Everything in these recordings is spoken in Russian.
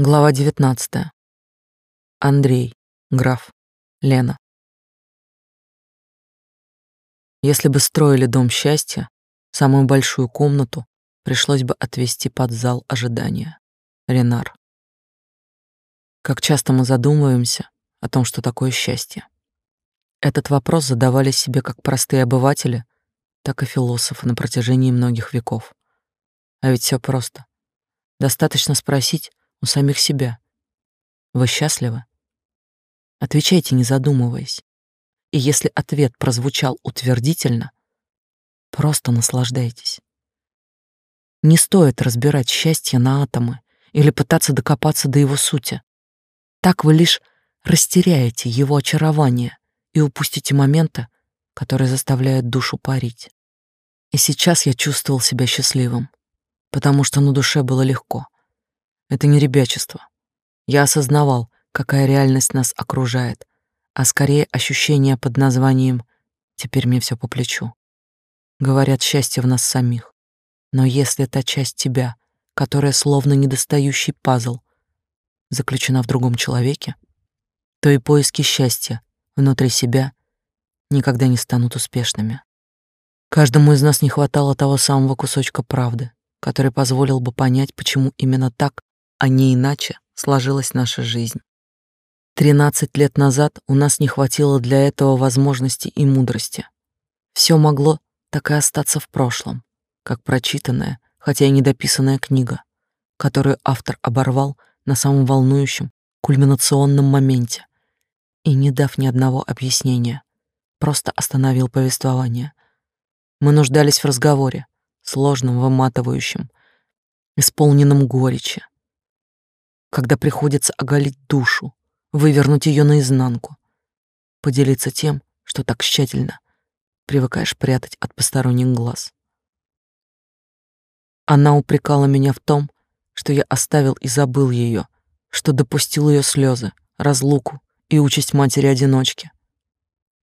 Глава 19. Андрей, граф, Лена. Если бы строили дом счастья, самую большую комнату пришлось бы отвести под зал ожидания. Ренар. Как часто мы задумываемся о том, что такое счастье. Этот вопрос задавали себе как простые обыватели, так и философы на протяжении многих веков. А ведь все просто. Достаточно спросить, у самих себя. Вы счастливы? Отвечайте, не задумываясь. И если ответ прозвучал утвердительно, просто наслаждайтесь. Не стоит разбирать счастье на атомы или пытаться докопаться до его сути. Так вы лишь растеряете его очарование и упустите моменты, которые заставляют душу парить. И сейчас я чувствовал себя счастливым, потому что на душе было легко — это не ребячество. Я осознавал, какая реальность нас окружает, а скорее ощущение под названием «теперь мне все по плечу». Говорят, счастье в нас самих. Но если та часть тебя, которая словно недостающий пазл, заключена в другом человеке, то и поиски счастья внутри себя никогда не станут успешными. Каждому из нас не хватало того самого кусочка правды, который позволил бы понять, почему именно так а не иначе сложилась наша жизнь. Тринадцать лет назад у нас не хватило для этого возможности и мудрости. Все могло так и остаться в прошлом, как прочитанная, хотя и недописанная книга, которую автор оборвал на самом волнующем, кульминационном моменте и, не дав ни одного объяснения, просто остановил повествование. Мы нуждались в разговоре, сложном, выматывающем, исполненном горечи, когда приходится оголить душу, вывернуть ее наизнанку, поделиться тем, что так тщательно привыкаешь прятать от посторонних глаз. Она упрекала меня в том, что я оставил и забыл ее, что допустил ее слезы, разлуку и участь матери-одиночки.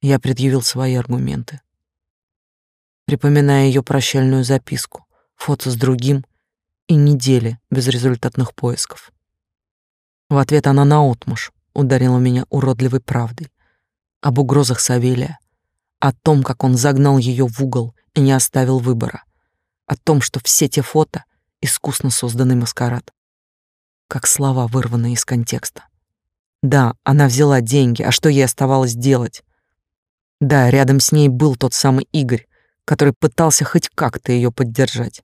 Я предъявил свои аргументы. Припоминая ее прощальную записку, фото с другим и недели безрезультатных поисков. В ответ она наотмашь ударила меня уродливой правдой об угрозах Савелия, о том, как он загнал ее в угол и не оставил выбора, о том, что все те фото — искусно созданный маскарад. Как слова, вырванные из контекста. Да, она взяла деньги, а что ей оставалось делать? Да, рядом с ней был тот самый Игорь, который пытался хоть как-то ее поддержать,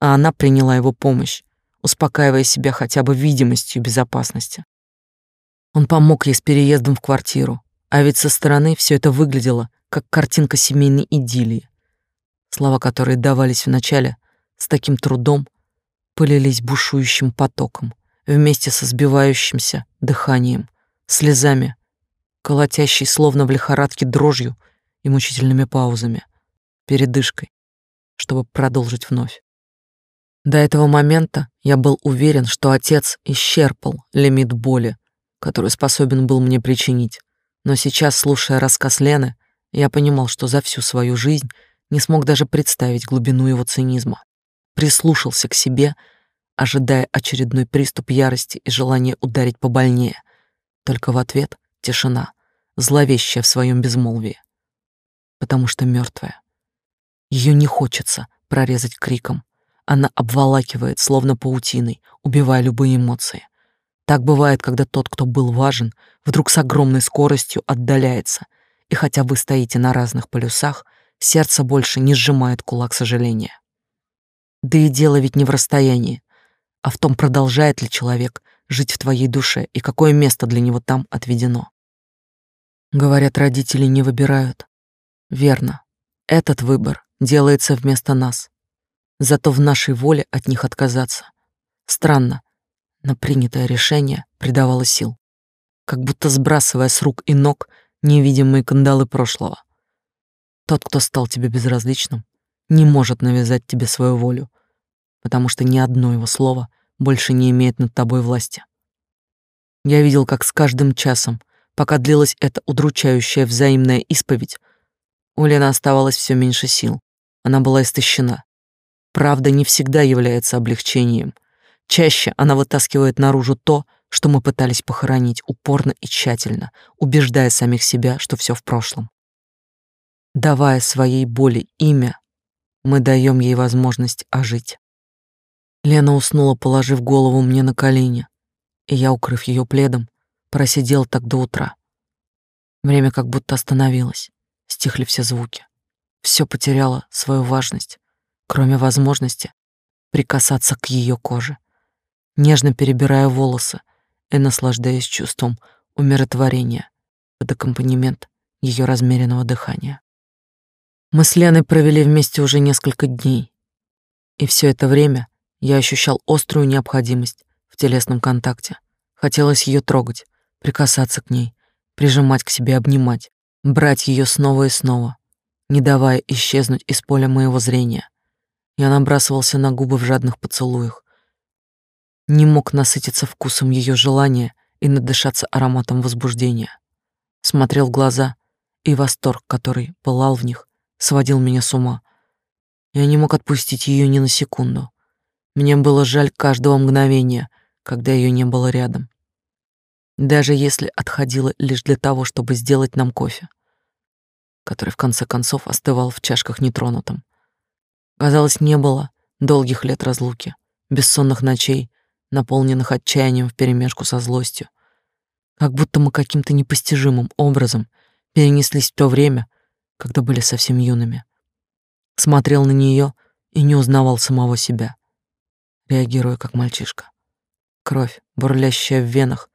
а она приняла его помощь, успокаивая себя хотя бы видимостью безопасности. Он помог ей с переездом в квартиру, а ведь со стороны все это выглядело как картинка семейной идиллии. Слова, которые давались вначале с таким трудом, полились бушующим потоком, вместе со сбивающимся дыханием, слезами, колотящей словно в лихорадке дрожью и мучительными паузами, передышкой, чтобы продолжить вновь. До этого момента я был уверен, что отец исчерпал лимит боли, который способен был мне причинить. Но сейчас, слушая рассказ Лены, я понимал, что за всю свою жизнь не смог даже представить глубину его цинизма. Прислушался к себе, ожидая очередной приступ ярости и желания ударить побольнее. Только в ответ тишина, зловещая в своем безмолвии. Потому что мертвая. Ее не хочется прорезать криком, она обволакивает, словно паутиной, убивая любые эмоции. Так бывает, когда тот, кто был важен, вдруг с огромной скоростью отдаляется, и хотя вы стоите на разных полюсах, сердце больше не сжимает кулак сожаления. Да и дело ведь не в расстоянии, а в том, продолжает ли человек жить в твоей душе и какое место для него там отведено. Говорят, родители не выбирают. Верно. Этот выбор делается вместо нас, Зато в нашей воле от них отказаться. Странно, но принятое решение придавало сил, как будто сбрасывая с рук и ног невидимые кандалы прошлого. Тот, кто стал тебе безразличным, не может навязать тебе свою волю, потому что ни одно его слово больше не имеет над тобой власти. Я видел, как с каждым часом, пока длилась эта удручающая взаимная исповедь, у Лены оставалось все меньше сил. Она была истощена. Правда не всегда является облегчением. Чаще она вытаскивает наружу то, что мы пытались похоронить упорно и тщательно, убеждая самих себя, что все в прошлом. Давая своей боли имя, мы даем ей возможность ожить. Лена уснула, положив голову мне на колени, и я, укрыв ее пледом, просидел так до утра. Время как будто остановилось, стихли все звуки. Все потеряло свою важность, кроме возможности прикасаться к ее коже, нежно перебирая волосы и наслаждаясь чувством умиротворения под аккомпанемент ее размеренного дыхания. Мы с Леной провели вместе уже несколько дней, и все это время я ощущал острую необходимость в телесном контакте. Хотелось ее трогать, прикасаться к ней, прижимать к себе, обнимать, брать ее снова и снова, не давая исчезнуть из поля моего зрения. Я набрасывался на губы в жадных поцелуях, не мог насытиться вкусом ее желания и надышаться ароматом возбуждения. Смотрел в глаза, и восторг, который пылал в них, сводил меня с ума. Я не мог отпустить ее ни на секунду. Мне было жаль каждого мгновения, когда ее не было рядом. Даже если отходила лишь для того, чтобы сделать нам кофе, который в конце концов остывал в чашках нетронутым. Казалось, не было долгих лет разлуки, бессонных ночей, наполненных отчаянием вперемешку со злостью. Как будто мы каким-то непостижимым образом перенеслись в то время, когда были совсем юными. Смотрел на нее и не узнавал самого себя, реагируя как мальчишка. Кровь, бурлящая в венах,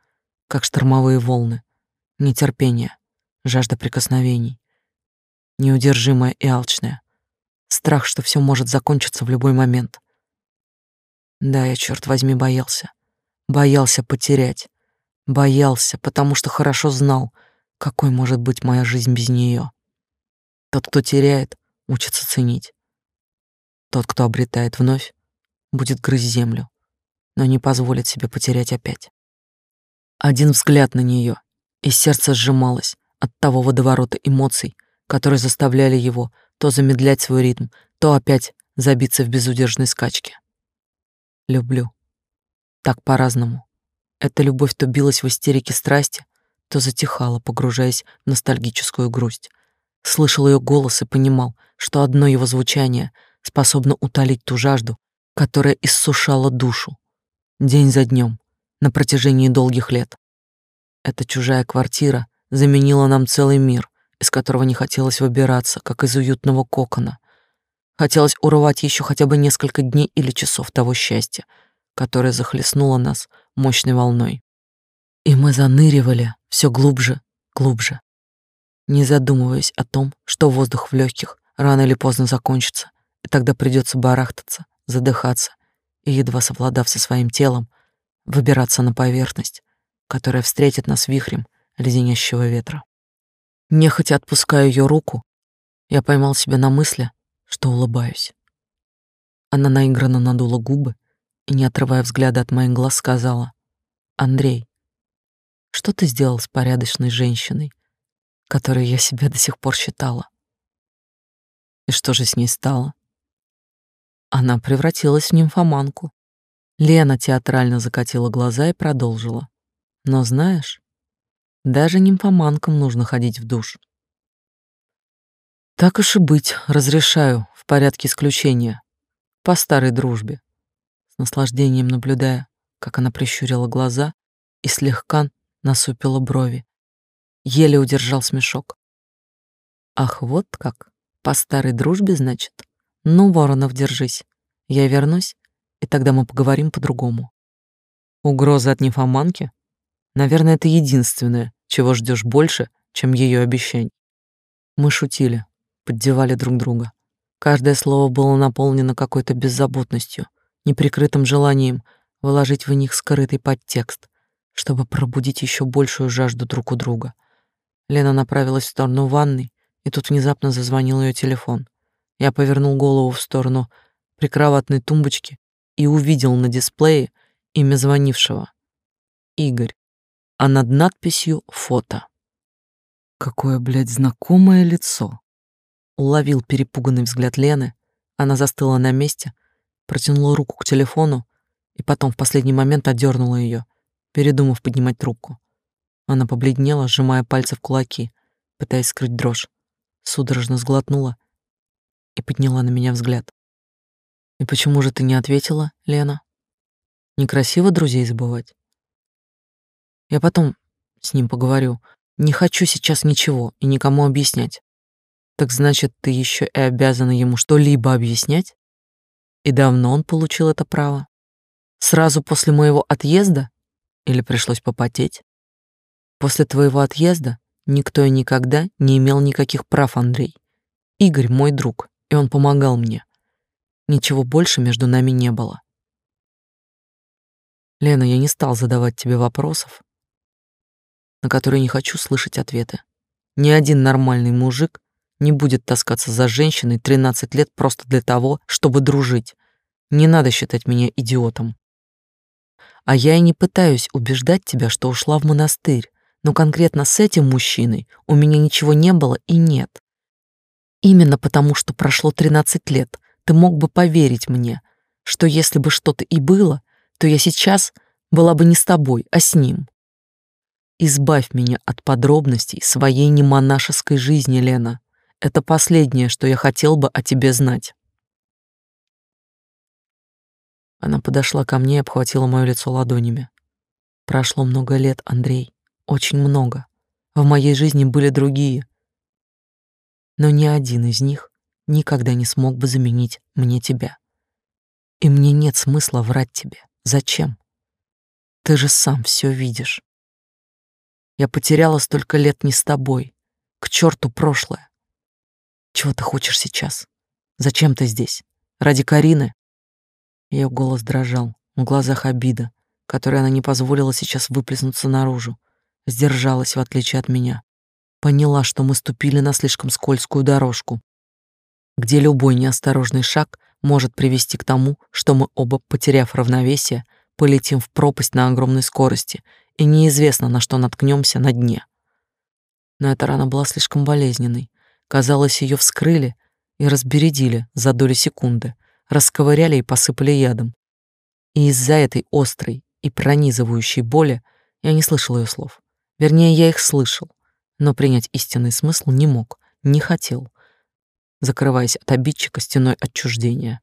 как штормовые волны, нетерпение, жажда прикосновений, неудержимая и алчная, страх, что все может закончиться в любой момент. Да, я, черт возьми, боялся. Боялся потерять. Боялся, потому что хорошо знал, какой может быть моя жизнь без нее. Тот, кто теряет, учится ценить. Тот, кто обретает вновь, будет грызть землю, но не позволит себе потерять опять. Один взгляд на нее, и сердце сжималось от того водоворота эмоций, которые заставляли его то замедлять свой ритм, то опять забиться в безудержной скачке. Люблю. Так по-разному. Эта любовь то билась в истерике страсти, то затихала, погружаясь в ностальгическую грусть слышал ее голос и понимал, что одно его звучание способно утолить ту жажду, которая иссушала душу день за днем на протяжении долгих лет. Эта чужая квартира заменила нам целый мир, из которого не хотелось выбираться, как из уютного кокона. Хотелось урвать еще хотя бы несколько дней или часов того счастья, которое захлестнуло нас мощной волной. И мы заныривали все глубже, глубже не задумываясь о том, что воздух в легких рано или поздно закончится, и тогда придется барахтаться, задыхаться и, едва совладав со своим телом, выбираться на поверхность, которая встретит нас вихрем леденящего ветра. Нехотя отпуская ее руку, я поймал себя на мысли, что улыбаюсь. Она наигранно надула губы и, не отрывая взгляда от моих глаз, сказала, «Андрей, что ты сделал с порядочной женщиной, которой я себя до сих пор считала. И что же с ней стало? Она превратилась в нимфоманку. Лена театрально закатила глаза и продолжила. Но знаешь, даже нимфоманкам нужно ходить в душ. Так уж и быть, разрешаю, в порядке исключения, по старой дружбе. С наслаждением наблюдая, как она прищурила глаза и слегка насупила брови, Еле удержал смешок. Ах, вот как. По старой дружбе, значит. Ну, Воронов, держись. Я вернусь, и тогда мы поговорим по-другому. Угроза от нимфоманки? Наверное, это единственное, чего ждешь больше, чем ее обещаний. Мы шутили, поддевали друг друга. Каждое слово было наполнено какой-то беззаботностью, неприкрытым желанием выложить в них скрытый подтекст, чтобы пробудить еще большую жажду друг у друга — Лена направилась в сторону ванной, и тут внезапно зазвонил ее телефон. Я повернул голову в сторону прикроватной тумбочки и увидел на дисплее имя звонившего. Игорь. А над надписью «Фото». Какое, блядь, знакомое лицо. Уловил перепуганный взгляд Лены. Она застыла на месте, протянула руку к телефону и потом в последний момент отдернула ее, передумав поднимать трубку. Она побледнела, сжимая пальцы в кулаки, пытаясь скрыть дрожь. Судорожно сглотнула и подняла на меня взгляд. «И почему же ты не ответила, Лена? Некрасиво друзей забывать?» «Я потом с ним поговорю. Не хочу сейчас ничего и никому объяснять». «Так значит, ты еще и обязана ему что-либо объяснять?» «И давно он получил это право? Сразу после моего отъезда? Или пришлось попотеть?» «После твоего отъезда никто и никогда не имел никаких прав, Андрей. Игорь мой друг, и он помогал мне. Ничего больше между нами не было. Лена, я не стал задавать тебе вопросов, на которые не хочу слышать ответы. Ни один нормальный мужик не будет таскаться за женщиной 13 лет просто для того, чтобы дружить. Не надо считать меня идиотом. А я и не пытаюсь убеждать тебя, что ушла в монастырь, но конкретно с этим мужчиной у меня ничего не было и нет. Именно потому, что прошло 13 лет, ты мог бы поверить мне, что если бы что-то и было, то я сейчас была бы не с тобой, а с ним. Избавь меня от подробностей своей немонашеской жизни, Лена. Это последнее, что я хотел бы о тебе знать. Она подошла ко мне и обхватила моё лицо ладонями. Прошло много лет, Андрей, очень много. В моей жизни были другие, но ни один из них никогда не смог бы заменить мне тебя. И мне нет смысла врать тебе. Зачем? Ты же сам все видишь. Я потеряла столько лет не с тобой. К черту прошлое. Чего ты хочешь сейчас? Зачем ты здесь? Ради Карины? Ее голос дрожал, в глазах обида, которой она не позволила сейчас выплеснуться наружу, сдержалась в отличие от меня поняла, что мы ступили на слишком скользкую дорожку, где любой неосторожный шаг может привести к тому, что мы оба, потеряв равновесие, полетим в пропасть на огромной скорости, и неизвестно, на что наткнемся на дне. Но эта рана была слишком болезненной. Казалось, ее вскрыли и разбередили за доли секунды, расковыряли и посыпали ядом. И из-за этой острой и пронизывающей боли я не слышал ее слов. Вернее, я их слышал, но принять истинный смысл не мог, не хотел, закрываясь от обидчика стеной отчуждения.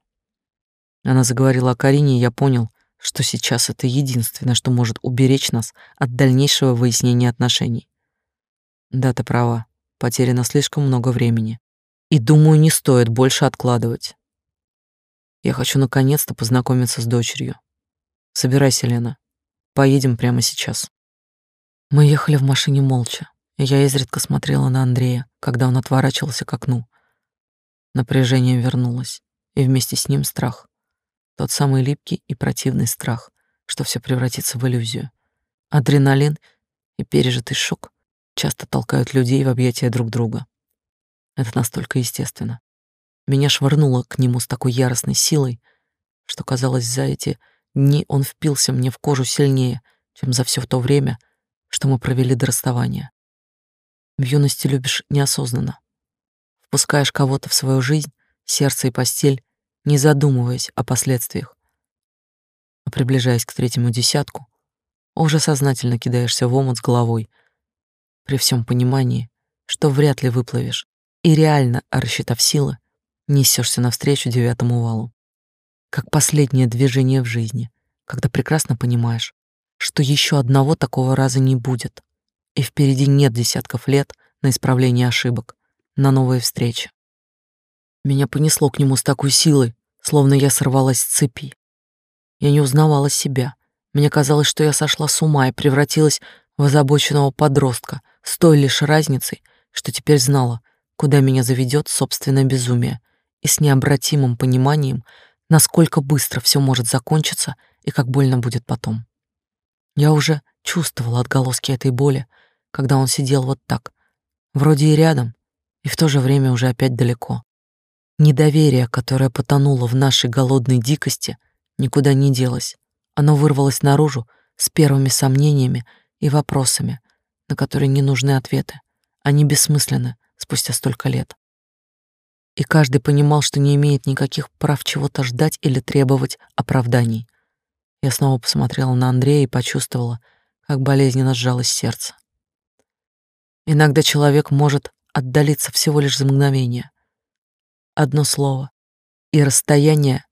Она заговорила о Карине, и я понял, что сейчас это единственное, что может уберечь нас от дальнейшего выяснения отношений. Да, ты права, потеряно слишком много времени. И думаю, не стоит больше откладывать. Я хочу наконец-то познакомиться с дочерью. Собирайся, Лена. Поедем прямо сейчас. Мы ехали в машине молча. Я изредка смотрела на Андрея, когда он отворачивался к окну. Напряжение вернулось, и вместе с ним страх. Тот самый липкий и противный страх, что все превратится в иллюзию. Адреналин и пережитый шок часто толкают людей в объятия друг друга. Это настолько естественно. Меня швырнуло к нему с такой яростной силой, что, казалось, за эти дни он впился мне в кожу сильнее, чем за все то время, что мы провели до расставания. В юности любишь неосознанно. Впускаешь кого-то в свою жизнь, сердце и постель, не задумываясь о последствиях. А приближаясь к третьему десятку, уже сознательно кидаешься в омут с головой, при всем понимании, что вряд ли выплывешь, и реально, рассчитав силы, несешься навстречу девятому валу. Как последнее движение в жизни, когда прекрасно понимаешь, что еще одного такого раза не будет, и впереди нет десятков лет на исправление ошибок, на новые встречи. Меня понесло к нему с такой силой, словно я сорвалась с цепи. Я не узнавала себя. Мне казалось, что я сошла с ума и превратилась в озабоченного подростка, с той лишь разницей, что теперь знала, куда меня заведет собственное безумие, и с необратимым пониманием, насколько быстро все может закончиться и как больно будет потом. Я уже чувствовала отголоски этой боли, когда он сидел вот так, вроде и рядом, и в то же время уже опять далеко. Недоверие, которое потонуло в нашей голодной дикости, никуда не делось. Оно вырвалось наружу с первыми сомнениями и вопросами, на которые не нужны ответы. Они бессмысленны спустя столько лет. И каждый понимал, что не имеет никаких прав чего-то ждать или требовать оправданий. Я снова посмотрела на Андрея и почувствовала, как болезненно сжалось сердце. Иногда человек может отдалиться всего лишь за мгновение. Одно слово, и расстояние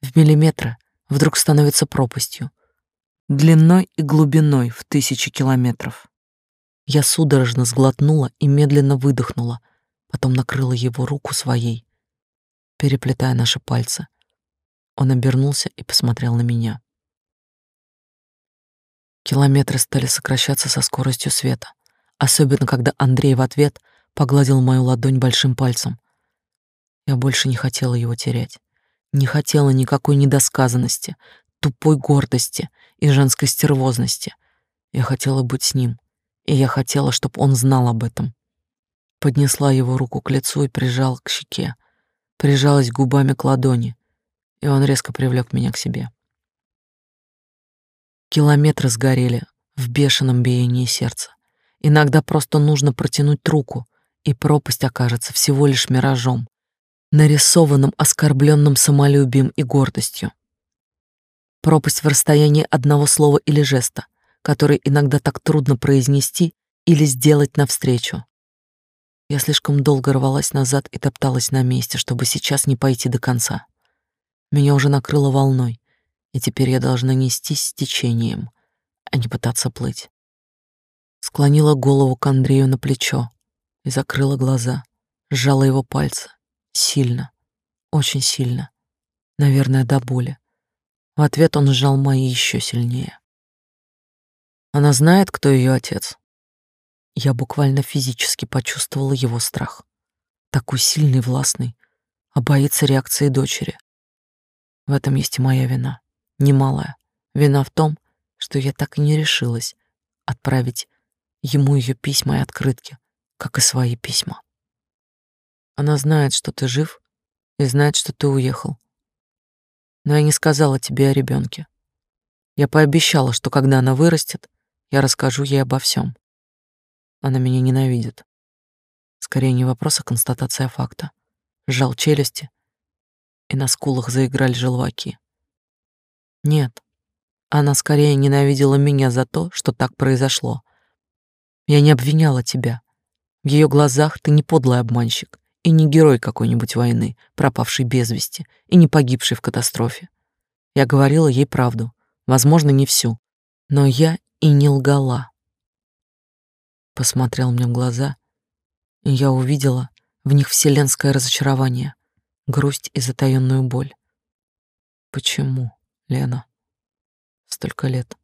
в миллиметры вдруг становится пропастью, длиной и глубиной в тысячи километров. Я судорожно сглотнула и медленно выдохнула, потом накрыла его руку своей, переплетая наши пальцы. Он обернулся и посмотрел на меня. Километры стали сокращаться со скоростью света, особенно когда Андрей в ответ погладил мою ладонь большим пальцем. Я больше не хотела его терять. Не хотела никакой недосказанности, тупой гордости и женской стервозности. Я хотела быть с ним, и я хотела, чтобы он знал об этом. Поднесла его руку к лицу и прижала к щеке, прижалась губами к ладони, и он резко привлек меня к себе. Километры сгорели в бешеном биении сердца. Иногда просто нужно протянуть руку, и пропасть окажется всего лишь миражом, нарисованным оскорбленным самолюбием и гордостью. Пропасть в расстоянии одного слова или жеста, который иногда так трудно произнести или сделать навстречу. Я слишком долго рвалась назад и топталась на месте, чтобы сейчас не пойти до конца. Меня уже накрыло волной, и теперь я должна нестись с течением, а не пытаться плыть. Склонила голову к Андрею на плечо и закрыла глаза, сжала его пальцы. Сильно, очень сильно, наверное, до боли. В ответ он сжал мои еще сильнее. Она знает, кто ее отец. Я буквально физически почувствовала его страх. Такой сильный, властный, а боится реакции дочери. В этом есть и моя вина, немалая. Вина в том, что я так и не решилась отправить ему ее письма и открытки, как и свои письма. Она знает, что ты жив, и знает, что ты уехал. Но я не сказала тебе о ребенке. Я пообещала, что когда она вырастет, я расскажу ей обо всем. Она меня ненавидит. Скорее не вопрос, а констатация факта. Сжал челюсти, и на скулах заиграли желваки. Нет, она скорее ненавидела меня за то, что так произошло. Я не обвиняла тебя. В ее глазах ты не подлый обманщик и не герой какой-нибудь войны, пропавший без вести и не погибший в катастрофе. Я говорила ей правду, возможно, не всю, но я и не лгала. Посмотрел мне в глаза, и я увидела в них вселенское разочарование, грусть и затаённую боль. Почему, Лена? Столько лет.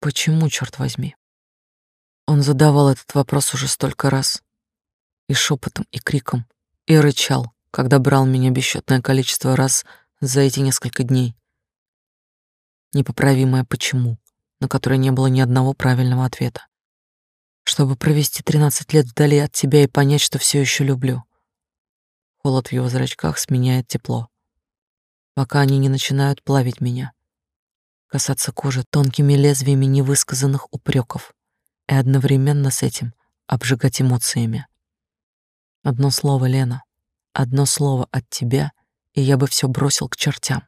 Почему, черт возьми? Он задавал этот вопрос уже столько раз. И шепотом, и криком, и рычал, когда брал меня бесчетное количество раз за эти несколько дней. Непоправимое почему, на которое не было ни одного правильного ответа. Чтобы провести тринадцать лет вдали от тебя и понять, что все еще люблю. Холод в его зрачках сменяет тепло, пока они не начинают плавить меня, касаться кожи тонкими лезвиями невысказанных упреков и одновременно с этим обжигать эмоциями. Одно слово, Лена, одно слово от тебя, и я бы все бросил к чертям.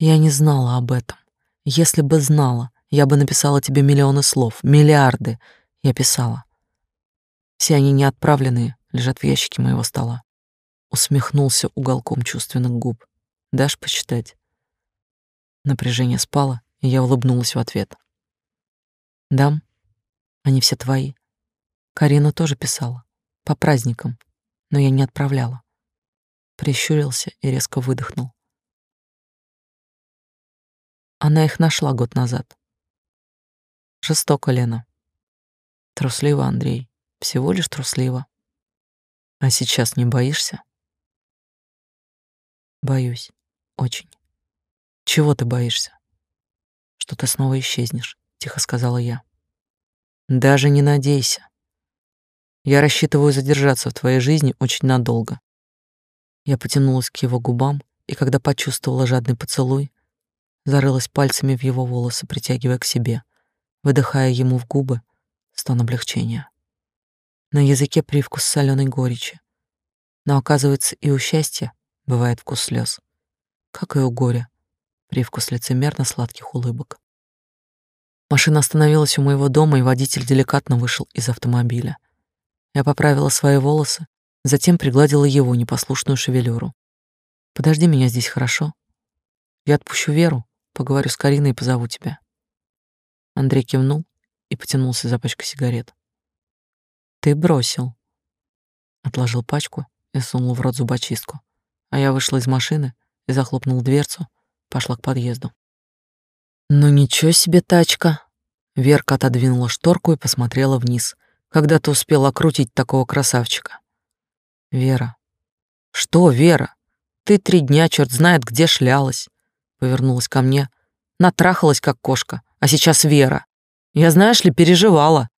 Я не знала об этом. Если бы знала, я бы написала тебе миллионы слов, миллиарды. Я писала. Все они неотправленные, лежат в ящике моего стола. Усмехнулся уголком чувственных губ. Дашь почитать? Напряжение спало, и я улыбнулась в ответ. Дам. Они все твои. Карина тоже писала по праздникам, но я не отправляла. Прищурился и резко выдохнул. Она их нашла год назад. Жестоко, Лена. Трусливо, Андрей. Всего лишь трусливо. А сейчас не боишься? Боюсь. Очень. Чего ты боишься? Что ты снова исчезнешь, тихо сказала я. Даже не надейся. Я рассчитываю задержаться в твоей жизни очень надолго. Я потянулась к его губам, и когда почувствовала жадный поцелуй, зарылась пальцами в его волосы, притягивая к себе, выдыхая ему в губы стон облегчения. На языке привкус соленой горечи. Но оказывается, и у счастья бывает вкус слез, как и у горя. Привкус лицемерно сладких улыбок. Машина остановилась у моего дома, и водитель деликатно вышел из автомобиля. Я поправила свои волосы, затем пригладила его непослушную шевелюру. Подожди меня здесь, хорошо? Я отпущу Веру, поговорю с Кариной и позову тебя. Андрей кивнул и потянулся за пачкой сигарет. Ты бросил. Отложил пачку и сунул в рот зубочистку. А я вышла из машины и захлопнул дверцу, пошла к подъезду. Ну ничего себе тачка. Верка отодвинула шторку и посмотрела вниз. Когда ты успела крутить такого красавчика? Вера. Что, Вера? Ты три дня черт знает где шлялась. Повернулась ко мне, натрахалась как кошка, а сейчас Вера. Я, знаешь ли, переживала.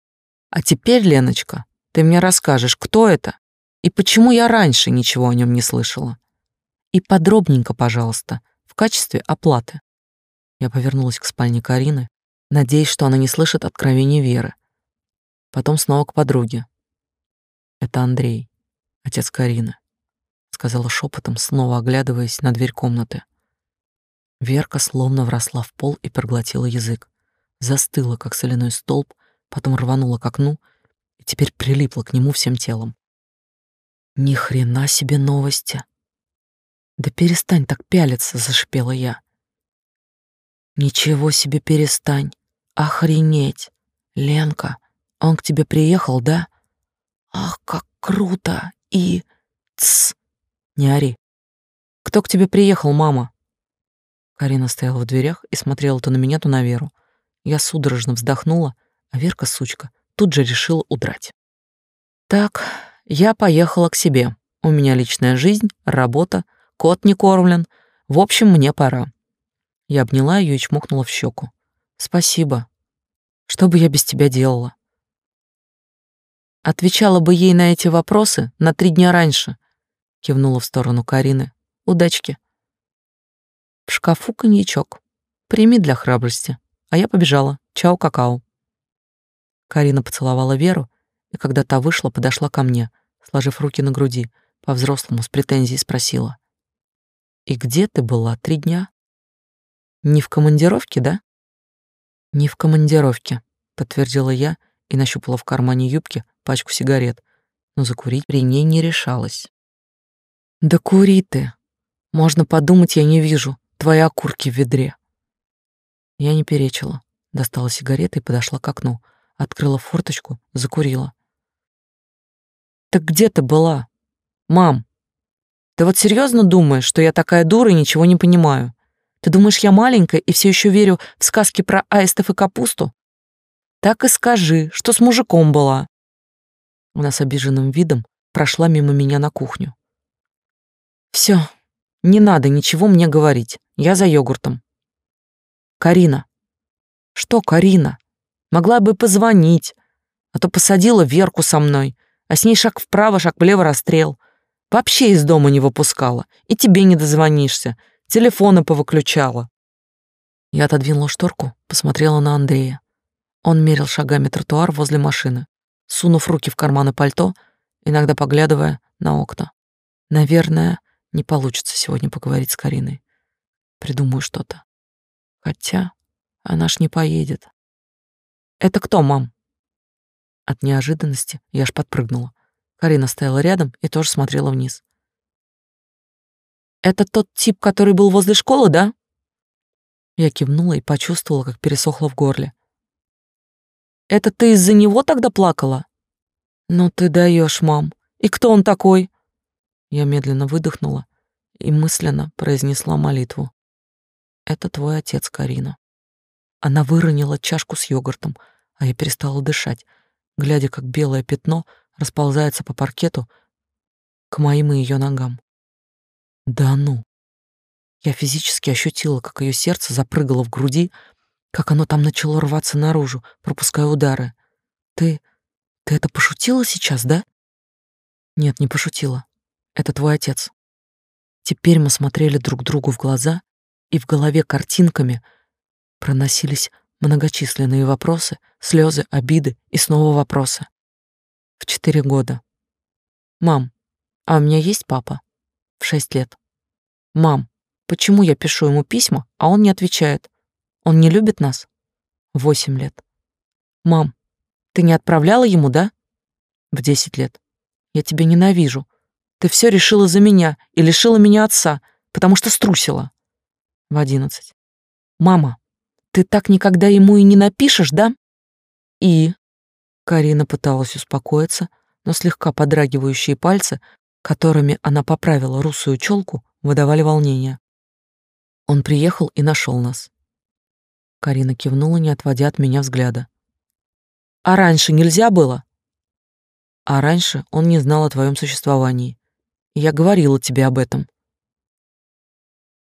А теперь, Леночка, ты мне расскажешь, кто это и почему я раньше ничего о нем не слышала. И подробненько, пожалуйста, в качестве оплаты. Я повернулась к спальне Карины, надеясь, что она не слышит откровений Веры. Потом снова к подруге. Это Андрей, отец Карины сказала шепотом, снова оглядываясь на дверь комнаты. Верка словно вросла в пол и проглотила язык. Застыла, как соляной столб, потом рванула к окну и теперь прилипла к нему всем телом. Ни хрена себе новости. Да перестань так пялиться, зашипела я. Ничего себе перестань. Охренеть. Ленка, он к тебе приехал, да? Ах, как круто. И... Тсс. Не ори. Кто к тебе приехал, мама? Карина стояла в дверях и смотрела то на меня, то на Веру. Я судорожно вздохнула, а Верка, сучка, тут же решила удрать. Так, я поехала к себе. У меня личная жизнь, работа, кот не кормлен. В общем, мне пора. Я обняла ее и чмокнула в щеку. Спасибо. Что бы я без тебя делала? Отвечала бы ей на эти вопросы на три дня раньше, кивнула в сторону Карины. Удачки. В шкафу коньячок. Прими для храбрости. А я побежала. Чао, какао. Карина поцеловала Веру, и когда та вышла, подошла ко мне, сложив руки на груди, по-взрослому с претензией спросила: "И где ты была три дня? Не в командировке, да?" "Не в командировке", подтвердила я и нащупала в кармане юбки пачку сигарет, но закурить при ней не решалась. Да кури ты. Можно подумать, я не вижу твои окурки в ведре. Я не перечила. Достала сигареты и подошла к окну. Открыла форточку, закурила. Так где ты была? Мам, ты вот серьезно думаешь, что я такая дура и ничего не понимаю? Ты думаешь, я маленькая и все еще верю в сказки про аистов и капусту? Так и скажи, что с мужиком была. Она с обиженным видом прошла мимо меня на кухню. Все, не надо ничего мне говорить. Я за йогуртом. Карина. Что, Карина? Могла бы позвонить, а то посадила Верку со мной, а с ней шаг вправо, шаг влево расстрел. Вообще из дома не выпускала, и тебе не дозвонишься. Телефоны повыключала. Я отодвинула шторку, посмотрела на Андрея. Он мерил шагами тротуар возле машины, сунув руки в карманы пальто, иногда поглядывая на окна. Наверное, не получится сегодня поговорить с Кариной. Придумаю что-то. Хотя она ж не поедет. Это кто, мам? От неожиданности я аж подпрыгнула. Карина стояла рядом и тоже смотрела вниз. Это тот тип, который был возле школы, да? Я кивнула и почувствовала, как пересохло в горле. Это ты из-за него тогда плакала? Ну ты даешь, мам. И кто он такой? Я медленно выдохнула и мысленно произнесла молитву. «Это твой отец, Карина». Она выронила чашку с йогуртом, а я перестала дышать, глядя, как белое пятно расползается по паркету к моим и ее ногам. Да ну! Я физически ощутила, как ее сердце запрыгало в груди, как оно там начало рваться наружу, пропуская удары. Ты... ты это пошутила сейчас, да? Нет, не пошутила. Это твой отец. Теперь мы смотрели друг другу в глаза, и в голове картинками проносились многочисленные вопросы, слезы, обиды и снова вопросы. В четыре года. Мам, а у меня есть папа? В шесть лет. Мам, Почему я пишу ему письма, а он не отвечает? Он не любит нас? Восемь лет. Мам, ты не отправляла ему, да? В десять лет. Я тебя ненавижу. Ты все решила за меня и лишила меня отца, потому что струсила. В одиннадцать. Мама, ты так никогда ему и не напишешь, да? И Карина пыталась успокоиться, но слегка подрагивающие пальцы, которыми она поправила русую челку, выдавали волнение. Он приехал и нашел нас. Карина кивнула, не отводя от меня взгляда. А раньше нельзя было? А раньше он не знал о твоем существовании. Я говорила тебе об этом.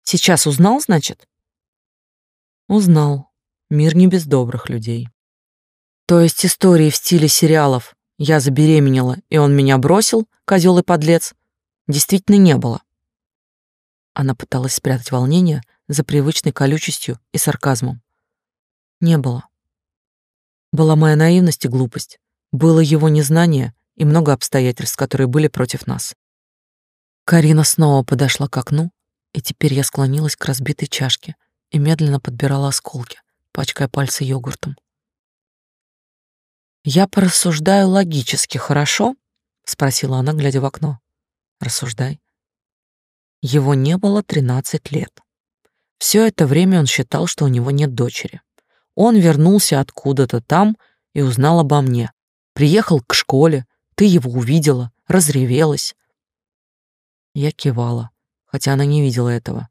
Сейчас узнал, значит? Узнал. Мир не без добрых людей. То есть истории в стиле сериалов «Я забеременела, и он меня бросил, козел и подлец» действительно не было. Она пыталась спрятать волнение за привычной колючестью и сарказмом. Не было. Была моя наивность и глупость. Было его незнание и много обстоятельств, которые были против нас. Карина снова подошла к окну, и теперь я склонилась к разбитой чашке и медленно подбирала осколки, пачкая пальцы йогуртом. «Я порассуждаю логически, хорошо?» — спросила она, глядя в окно. «Рассуждай». Его не было 13 лет. Все это время он считал, что у него нет дочери. Он вернулся откуда-то там и узнал обо мне. Приехал к школе, ты его увидела, разревелась. Я кивала, хотя она не видела этого,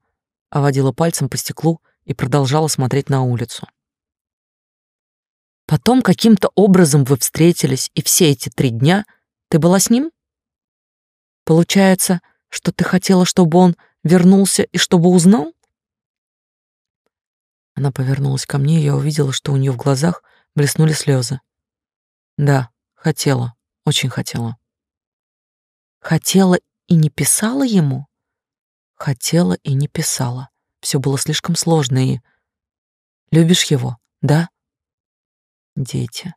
а водила пальцем по стеклу и продолжала смотреть на улицу. Потом каким-то образом вы встретились, и все эти три дня ты была с ним? Получается, что ты хотела, чтобы он вернулся и чтобы узнал? Она повернулась ко мне, и я увидела, что у нее в глазах блеснули слезы. Да, хотела, очень хотела. Хотела и не писала ему? Хотела и не писала. Все было слишком сложно и... Любишь его, да? Дети.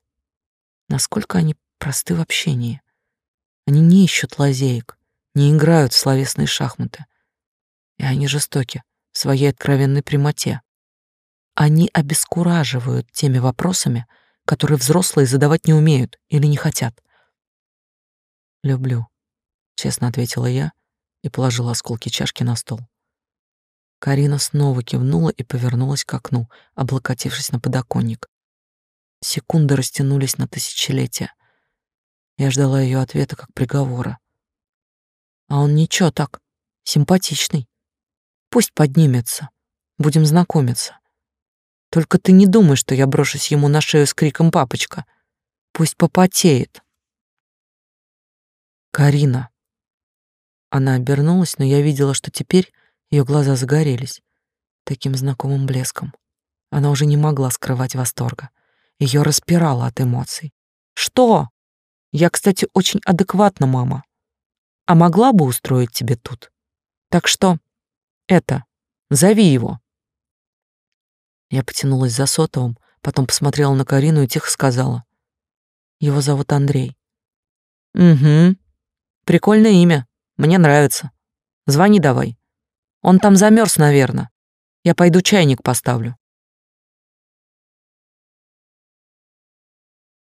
Насколько они просты в общении. Они не ищут лазеек, не играют в словесные шахматы. И они жестоки в своей откровенной прямоте. Они обескураживают теми вопросами, которые взрослые задавать не умеют или не хотят. «Люблю», — честно ответила я и положила осколки чашки на стол. Карина снова кивнула и повернулась к окну, облокотившись на подоконник. Секунды растянулись на тысячелетия. Я ждала ее ответа как приговора. А он ничего так, симпатичный. Пусть поднимется, будем знакомиться. Только ты не думай, что я брошусь ему на шею с криком «папочка». Пусть попотеет. Карина. Она обернулась, но я видела, что теперь ее глаза загорелись таким знакомым блеском. Она уже не могла скрывать восторга. Ее распирало от эмоций. «Что? Я, кстати, очень адекватна, мама. А могла бы устроить тебе тут. Так что, это, зови его». Я потянулась за сотовым, потом посмотрела на Карину и тихо сказала. «Его зовут Андрей». «Угу. Прикольное имя. Мне нравится. Звони давай. Он там замерз, наверное. Я пойду чайник поставлю».